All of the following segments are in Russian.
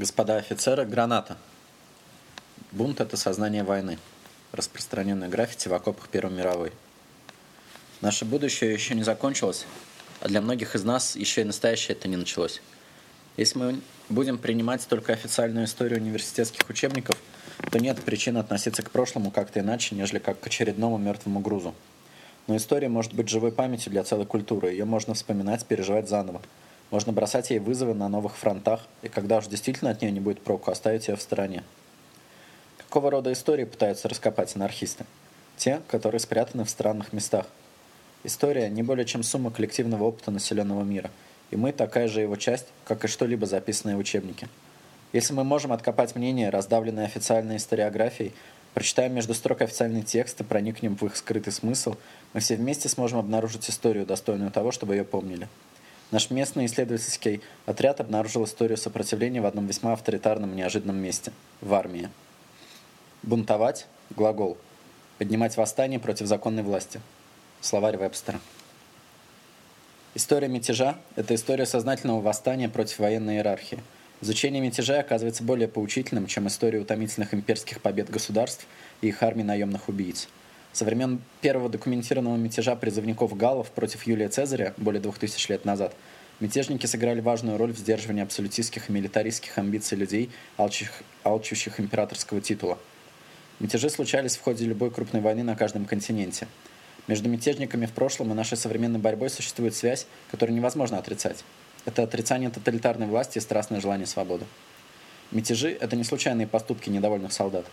Господа офицеры, граната. Бунт – это сознание войны. Распространенное граффити в окопах Первой мировой. Наше будущее еще не закончилось, а для многих из нас еще и настоящее это не началось. Если мы будем принимать только официальную историю университетских учебников, то нет причин относиться к прошлому как-то иначе, нежели как к очередному мертвому грузу. Но история может быть живой памятью для целой культуры, ее можно вспоминать, переживать заново. Можно бросать ей вызовы на новых фронтах, и когда уж действительно от нее не будет проку, оставить ее в стороне. Какого рода истории пытаются раскопать анархисты? Те, которые спрятаны в странных местах. История не более чем сумма коллективного опыта населенного мира, и мы такая же его часть, как и что-либо записанное в учебнике. Если мы можем откопать мнение, раздавленное официальной историографией, прочитаем между строк официальный текст и проникнем в их скрытый смысл, мы все вместе сможем обнаружить историю, достойную того, чтобы ее помнили. Наш местный исследовательский отряд обнаружил историю сопротивления в одном весьма авторитарном и неожиданном месте – в армии. Бунтовать – глагол. Поднимать восстание против законной власти. Словарь Вебстера. История мятежа – это история сознательного восстания против военной иерархии. Изучение мятежа оказывается более поучительным, чем история утомительных имперских побед государств и их армий наемных убийц – со времен первого документированного мятежа призывников галлов против Юлия Цезаря более двух тысяч лет назад мятежники сыграли важную роль в сдерживании абсолютистских и милитаристских амбиций людей, алчущих, алчущих императорского титула. Мятежи случались в ходе любой крупной войны на каждом континенте. Между мятежниками в прошлом и нашей современной борьбой существует связь, которую невозможно отрицать. Это отрицание тоталитарной власти и страстное желание свободы. Мятежи – это не случайные поступки недовольных солдат.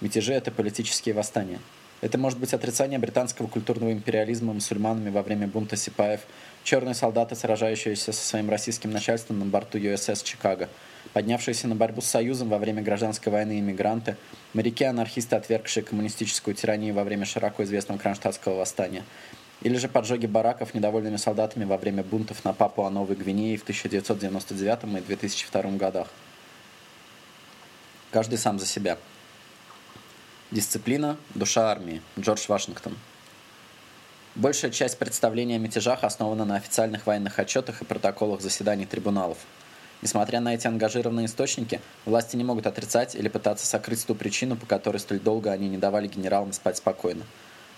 Мятежи – это политические восстания – это может быть отрицание британского культурного империализма мусульманами во время бунта сипаев, черные солдаты, сражающиеся со своим российским начальством на борту USS «Чикаго», поднявшиеся на борьбу с Союзом во время гражданской войны иммигранты, моряки-анархисты, отвергшие коммунистическую тиранию во время широко известного кронштадтского восстания, или же поджоги бараков недовольными солдатами во время бунтов на Папуа-Новой Гвинеи в 1999 и 2002 годах. Каждый сам за себя. Дисциплина – душа армии. Джордж Вашингтон. Большая часть представления о мятежах основана на официальных военных отчетах и протоколах заседаний трибуналов. Несмотря на эти ангажированные источники, власти не могут отрицать или пытаться сокрыть ту причину, по которой столь долго они не давали генералам спать спокойно.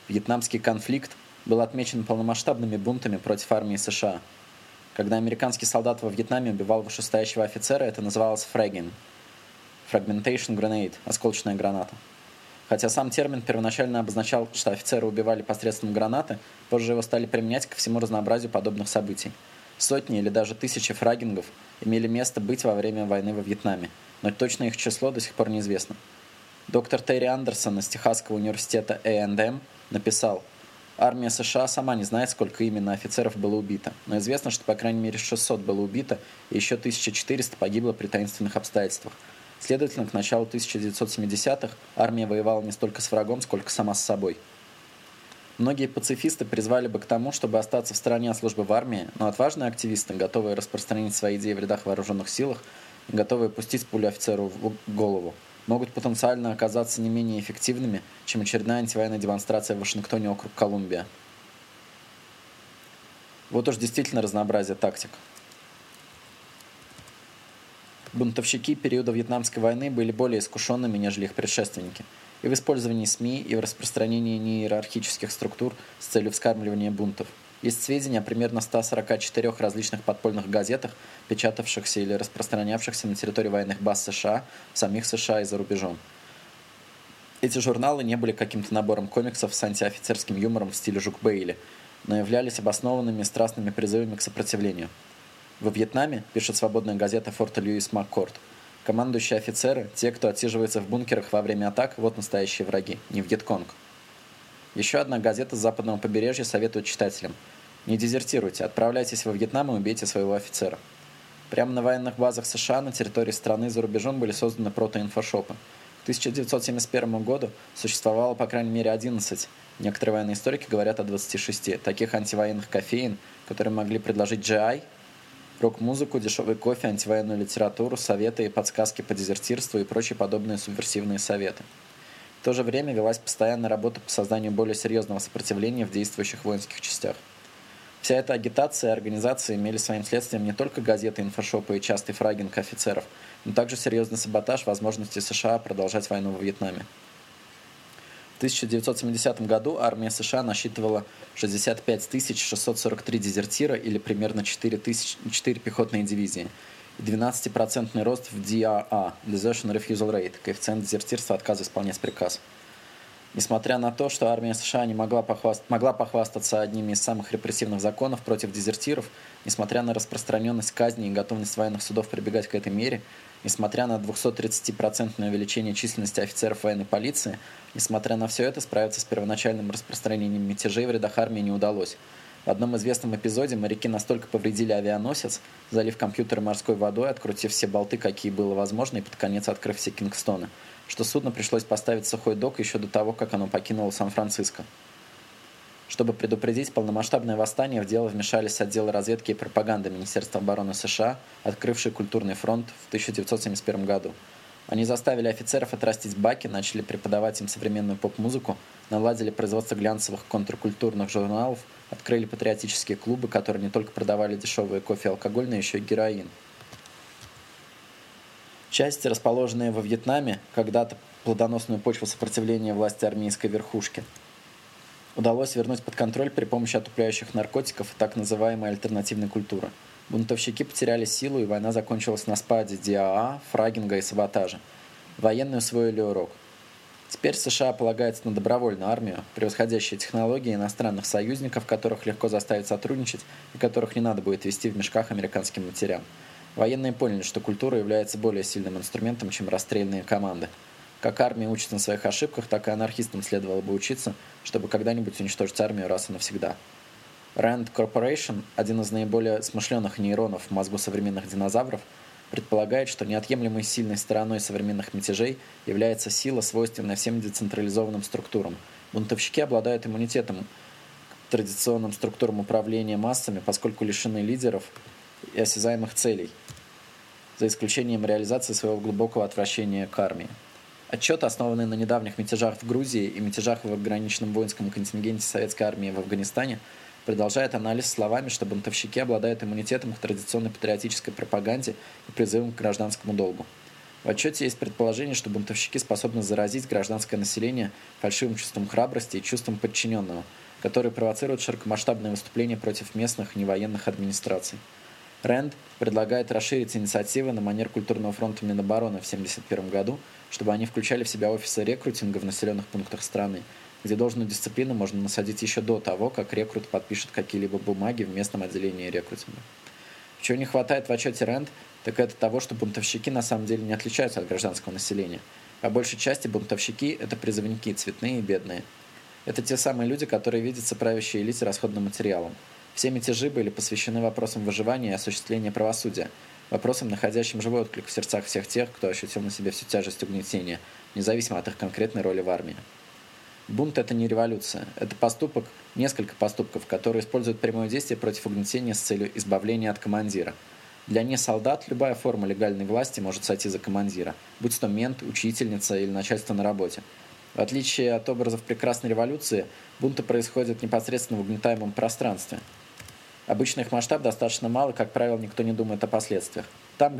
Вьетнамский конфликт был отмечен полномасштабными бунтами против армии США. Когда американский солдат во Вьетнаме убивал вышестоящего офицера, это называлось фрэггинг. Fragmentation grenade – осколочная граната. Хотя сам термин первоначально обозначал, что офицеры убивали посредством гранаты, позже его стали применять ко всему разнообразию подобных событий. Сотни или даже тысячи фрагингов имели место быть во время войны во Вьетнаме, но точно их число до сих пор неизвестно. Доктор Терри Андерсон из Техасского университета A&M написал, Армия США сама не знает, сколько именно офицеров было убито, но известно, что по крайней мере 600 было убито и еще 1400 погибло при таинственных обстоятельствах – Следовательно, к началу 1970-х армия воевала не столько с врагом, сколько сама с собой. Многие пацифисты призвали бы к тому, чтобы остаться в стороне от службы в армии, но отважные активисты, готовые распространить свои идеи в рядах вооруженных силах, готовые пустить пулю офицеру в голову, могут потенциально оказаться не менее эффективными, чем очередная антивоенная демонстрация в Вашингтоне округ Колумбия. Вот уж действительно разнообразие тактик. Бунтовщики периода Вьетнамской войны были более искушенными, нежели их предшественники. И в использовании СМИ, и в распространении неиерархических структур с целью вскармливания бунтов. Есть сведения о примерно 144 различных подпольных газетах, печатавшихся или распространявшихся на территории военных баз США, в самих США и за рубежом. Эти журналы не были каким-то набором комиксов с антиофицерским юмором в стиле Жук Бейли, но являлись обоснованными страстными призывами к сопротивлению – во Вьетнаме, пишет свободная газета Форта Льюис Маккорд, командующие офицеры, те, кто отсиживается в бункерах во время атак, вот настоящие враги, не Вьетконг. Еще одна газета с западного побережья советует читателям. Не дезертируйте, отправляйтесь во Вьетнам и убейте своего офицера. Прямо на военных базах США на территории страны за рубежом были созданы протоинфошопы. К 1971 году существовало по крайней мере 11, некоторые военные историки говорят о 26, таких антивоенных кофеин, которые могли предложить GI, рок-музыку, дешевый кофе, антивоенную литературу, советы и подсказки по дезертирству и прочие подобные субверсивные советы. В то же время велась постоянная работа по созданию более серьезного сопротивления в действующих воинских частях. Вся эта агитация и организация имели своим следствием не только газеты, инфошопы и частый фрагинг офицеров, но также серьезный саботаж возможности США продолжать войну во Вьетнаме. В 1970 году армия США насчитывала 65 643 дезертира или примерно 4, тысяч, 4 пехотные дивизии и 12% рост в DRA – Desertion Refusal Rate – коэффициент дезертирства отказа исполнять приказ. Несмотря на то, что армия США не могла, похваст... могла похвастаться одними из самых репрессивных законов против дезертиров, несмотря на распространенность казни и готовность военных судов прибегать к этой мере, Несмотря на 230% увеличение численности офицеров военной полиции, несмотря на все это, справиться с первоначальным распространением мятежей в рядах армии не удалось. В одном известном эпизоде моряки настолько повредили авианосец, залив компьютер морской водой, открутив все болты, какие было возможно, и под конец открыв все Кингстоны, что судно пришлось поставить в сухой док еще до того, как оно покинуло Сан-Франциско. Чтобы предупредить полномасштабное восстание, в дело вмешались отделы разведки и пропаганды Министерства обороны США, открывший культурный фронт в 1971 году. Они заставили офицеров отрастить баки, начали преподавать им современную поп-музыку, наладили производство глянцевых контркультурных журналов, открыли патриотические клубы, которые не только продавали дешевые кофе и алкоголь, но еще и героин. Части, расположенные во Вьетнаме, когда-то плодоносную почву сопротивления власти армейской верхушки – удалось вернуть под контроль при помощи отупляющих наркотиков и так называемой альтернативной культуры. Бунтовщики потеряли силу, и война закончилась на спаде ДИАА, фрагинга и саботажа. Военные усвоили урок. Теперь США полагается на добровольную армию, превосходящие технологии иностранных союзников, которых легко заставить сотрудничать и которых не надо будет вести в мешках американским матерям. Военные поняли, что культура является более сильным инструментом, чем расстрельные команды. Как армия учится на своих ошибках, так и анархистам следовало бы учиться, чтобы когда-нибудь уничтожить армию раз и навсегда. Rand Corporation, один из наиболее смышленных нейронов в мозгу современных динозавров, предполагает, что неотъемлемой сильной стороной современных мятежей является сила, свойственная всем децентрализованным структурам. Бунтовщики обладают иммунитетом к традиционным структурам управления массами, поскольку лишены лидеров и осязаемых целей, за исключением реализации своего глубокого отвращения к армии. Отчет, основанный на недавних мятежах в Грузии и мятежах в ограниченном воинском контингенте советской армии в Афганистане, продолжает анализ словами, что бунтовщики обладают иммунитетом к традиционной патриотической пропаганде и призывом к гражданскому долгу. В отчете есть предположение, что бунтовщики способны заразить гражданское население фальшивым чувством храбрости и чувством подчиненного, которые провоцируют широкомасштабные выступления против местных невоенных администраций. Рэнд предлагает расширить инициативы на манер культурного фронта Минобороны в 1971 году, чтобы они включали в себя офисы рекрутинга в населенных пунктах страны, где должную дисциплину можно насадить еще до того, как рекрут подпишет какие-либо бумаги в местном отделении рекрутинга. Чего не хватает в отчете Рэнд, так это того, что бунтовщики на самом деле не отличаются от гражданского населения. По большей части бунтовщики – это призывники, цветные и бедные. Это те самые люди, которые видятся правящей элите расходным материалом – все мятежи были посвящены вопросам выживания и осуществления правосудия, вопросам, находящим живой отклик в сердцах всех тех, кто ощутил на себе всю тяжесть угнетения, независимо от их конкретной роли в армии. Бунт – это не революция. Это поступок, несколько поступков, которые используют прямое действие против угнетения с целью избавления от командира. Для несолдат любая форма легальной власти может сойти за командира, будь то мент, учительница или начальство на работе. В отличие от образов прекрасной революции, бунты происходят непосредственно в угнетаемом пространстве – Обычно их масштаб достаточно мал, и, как правило, никто не думает о последствиях. Там,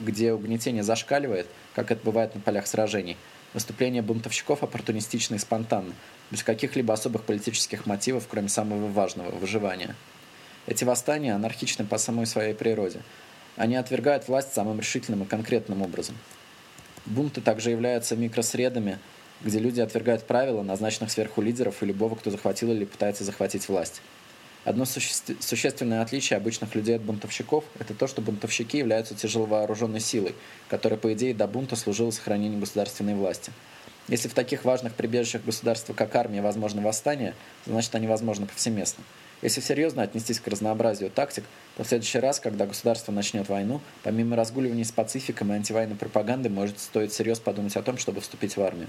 где угнетение зашкаливает, как это бывает на полях сражений, выступления бунтовщиков оппортунистичны и спонтанны, без каких-либо особых политических мотивов, кроме самого важного – выживания. Эти восстания анархичны по самой своей природе. Они отвергают власть самым решительным и конкретным образом. Бунты также являются микросредами, где люди отвергают правила, назначенных сверху лидеров и любого, кто захватил или пытается захватить власть. Одно существенное отличие обычных людей от бунтовщиков – это то, что бунтовщики являются тяжеловооруженной силой, которая, по идее, до бунта служила сохранению государственной власти. Если в таких важных прибежищах государства, как армия, возможно восстание, значит они возможны повсеместно. Если серьезно отнестись к разнообразию тактик, то в следующий раз, когда государство начнет войну, помимо разгуливания с пацификом и антивоенной пропаганды, может стоить серьезно подумать о том, чтобы вступить в армию.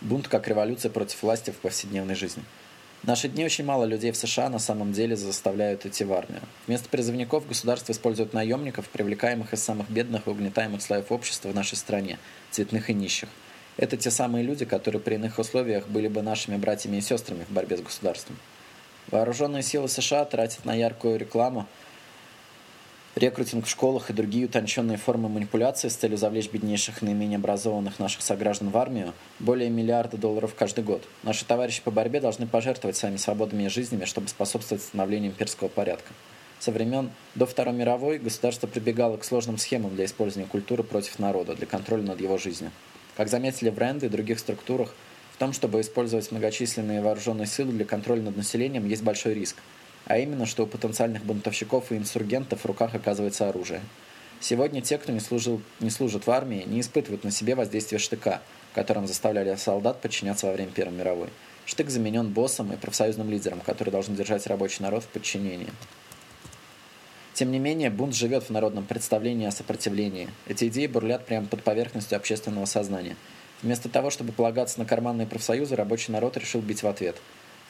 Бунт как революция против власти в повседневной жизни – в наши дни очень мало людей в США на самом деле заставляют идти в армию. Вместо призывников государство использует наемников, привлекаемых из самых бедных и угнетаемых слоев общества в нашей стране, цветных и нищих. Это те самые люди, которые при иных условиях были бы нашими братьями и сестрами в борьбе с государством. Вооруженные силы США тратят на яркую рекламу, рекрутинг в школах и другие утонченные формы манипуляции с целью завлечь беднейших и наименее образованных наших сограждан в армию более миллиарда долларов каждый год. Наши товарищи по борьбе должны пожертвовать своими свободами и жизнями, чтобы способствовать становлению имперского порядка. Со времен до Второй мировой государство прибегало к сложным схемам для использования культуры против народа, для контроля над его жизнью. Как заметили в Рэнде и других структурах, в том, чтобы использовать многочисленные вооруженные силы для контроля над населением, есть большой риск. А именно, что у потенциальных бунтовщиков и инсургентов в руках оказывается оружие. Сегодня те, кто не, служил, не служит в армии, не испытывают на себе воздействие штыка, которым заставляли солдат подчиняться во время Первой мировой. Штык заменен боссом и профсоюзным лидером, который должен держать рабочий народ в подчинении. Тем не менее, бунт живет в народном представлении о сопротивлении. Эти идеи бурлят прямо под поверхностью общественного сознания. Вместо того, чтобы полагаться на карманные профсоюзы, рабочий народ решил бить в ответ.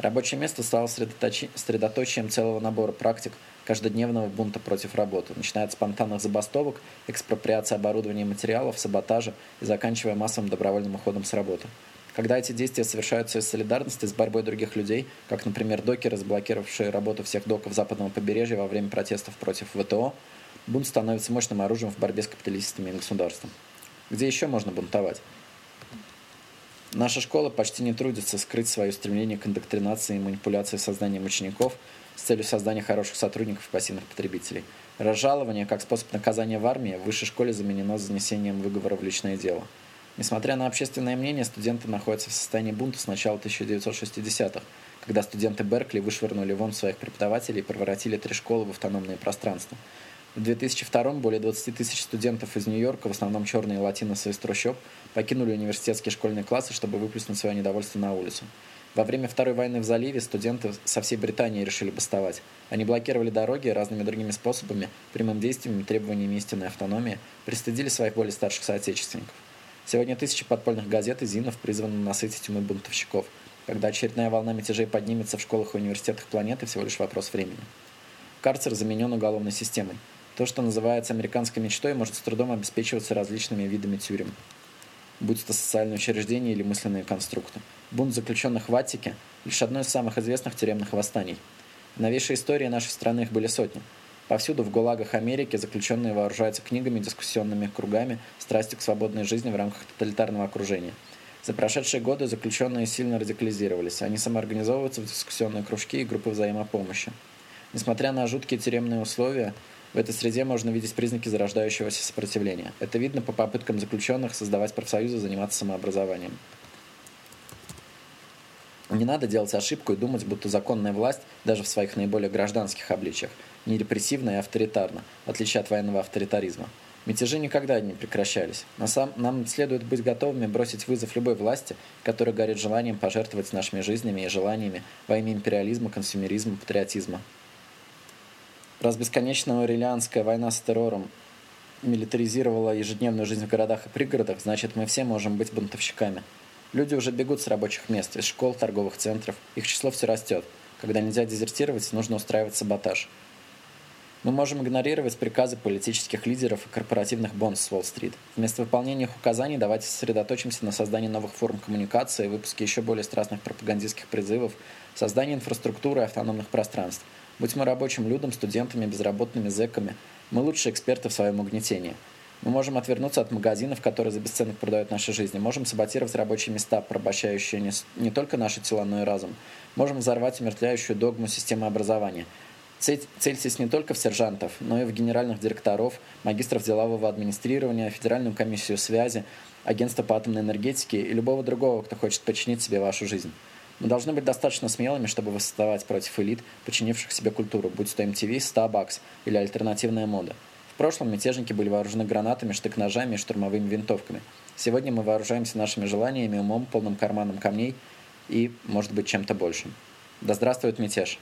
Рабочее место стало средоточием целого набора практик каждодневного бунта против работы, начиная от спонтанных забастовок, экспроприации оборудования и материалов, саботажа и заканчивая массовым добровольным уходом с работы. Когда эти действия совершаются из солидарности с борьбой других людей, как, например, докеры, заблокировавшие работу всех доков западного побережья во время протестов против ВТО, бунт становится мощным оружием в борьбе с капиталистами и государством. Где еще можно бунтовать? Наша школа почти не трудится скрыть свое стремление к индоктринации и манипуляции сознанием учеников с целью создания хороших сотрудников и пассивных потребителей. Разжалование как способ наказания в армии в высшей школе заменено занесением выговора в личное дело – Несмотря на общественное мнение, студенты находятся в состоянии бунта с начала 1960-х, когда студенты Беркли вышвырнули вон своих преподавателей и превратили три школы в автономные пространства. В 2002 более 20 тысяч студентов из Нью-Йорка, в основном черные и латиносы из трущоб, покинули университетские школьные классы, чтобы выплеснуть свое недовольство на улицу. Во время Второй войны в заливе студенты со всей Британии решили бастовать. Они блокировали дороги разными другими способами, прямым действиями, требованиями истинной автономии, пристыдили своих более старших соотечественников. Сегодня тысячи подпольных газет и зинов призваны насытить умы бунтовщиков. Когда очередная волна мятежей поднимется в школах и университетах планеты, всего лишь вопрос времени. Карцер заменен уголовной системой. То, что называется американской мечтой, может с трудом обеспечиваться различными видами тюрем, будь то социальные учреждения или мысленные конструкты. Бунт заключенных в Аттике – лишь одно из самых известных тюремных восстаний. В новейшей истории нашей страны их были сотни – Повсюду в ГУЛАГах Америки заключенные вооружаются книгами, дискуссионными кругами, страстью к свободной жизни в рамках тоталитарного окружения. За прошедшие годы заключенные сильно радикализировались. Они самоорганизовываются в дискуссионные кружки и группы взаимопомощи. Несмотря на жуткие тюремные условия, в этой среде можно видеть признаки зарождающегося сопротивления. Это видно по попыткам заключенных создавать профсоюзы, заниматься самообразованием. Не надо делать ошибку и думать, будто законная власть, даже в своих наиболее гражданских обличиях, не репрессивна и авторитарна, в отличие от военного авторитаризма. Мятежи никогда не прекращались. Но сам, нам следует быть готовыми бросить вызов любой власти, которая горит желанием пожертвовать нашими жизнями и желаниями во имя империализма, консюмеризма, патриотизма. Раз бесконечная оруэллианская война с террором милитаризировала ежедневную жизнь в городах и пригородах, значит мы все можем быть бунтовщиками. Люди уже бегут с рабочих мест, из школ, торговых центров. Их число все растет. Когда нельзя дезертировать, нужно устраивать саботаж. Мы можем игнорировать приказы политических лидеров и корпоративных бонс с Уолл-стрит. Вместо выполнения их указаний давайте сосредоточимся на создании новых форм коммуникации, выпуске еще более страстных пропагандистских призывов, создании инфраструктуры и автономных пространств. Будь мы рабочим людям, студентами, безработными, зэками, мы лучшие эксперты в своем угнетении. Мы можем отвернуться от магазинов, которые за бесценок продают наши жизни. Можем саботировать рабочие места, порабощающие не, не только наши тела, но и разум. Можем взорвать умертвляющую догму системы образования – Цельсис не только в сержантов, но и в генеральных директоров, магистров делового администрирования, Федеральную комиссию связи, Агентство по атомной энергетике и любого другого, кто хочет подчинить себе вашу жизнь. Мы должны быть достаточно смелыми, чтобы восставать против элит, подчинивших себе культуру, будь то MTV, Starbucks или альтернативная мода. В прошлом мятежники были вооружены гранатами, штык-ножами и штурмовыми винтовками. Сегодня мы вооружаемся нашими желаниями, умом, полным карманом камней и, может быть, чем-то большим. Да здравствует мятеж!